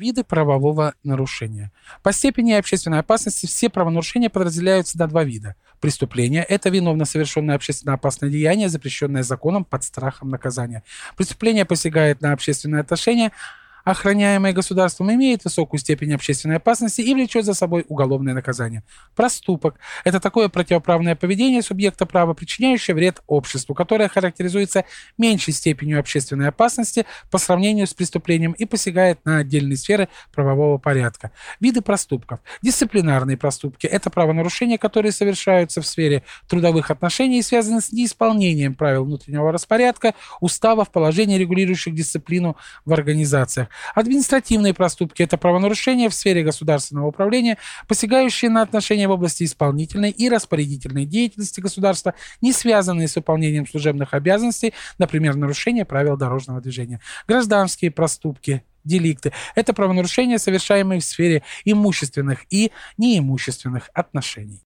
Виды правового нарушения. По степени общественной опасности все правонарушения подразделяются на два вида. Преступление – это виновно совершенное общественно опасное деяние, запрещенное законом под страхом наказания. Преступление посягает на общественные отношения, охраняемое государством, имеет высокую степень общественной опасности и влечет за собой уголовное наказание. Проступок – это такое противоправное поведение субъекта права, причиняющее вред обществу, которое характеризуется меньшей степенью общественной опасности по сравнению с преступлением и посягает на отдельные сферы правового порядка. Виды проступков. Дисциплинарные проступки – это правонарушения, которые совершаются в сфере трудовых отношений и связаны с неисполнением правил внутреннего распорядка, уставов, положений, регулирующих дисциплину в организациях. Административные проступки – это правонарушения в сфере государственного управления, посягающие на отношения в области исполнительной и распорядительной деятельности государства, не связанные с выполнением служебных обязанностей, например, нарушение правил дорожного движения. Гражданские проступки деликты. Это правонарушения, совершаемые в сфере имущественных и неимущественных отношений.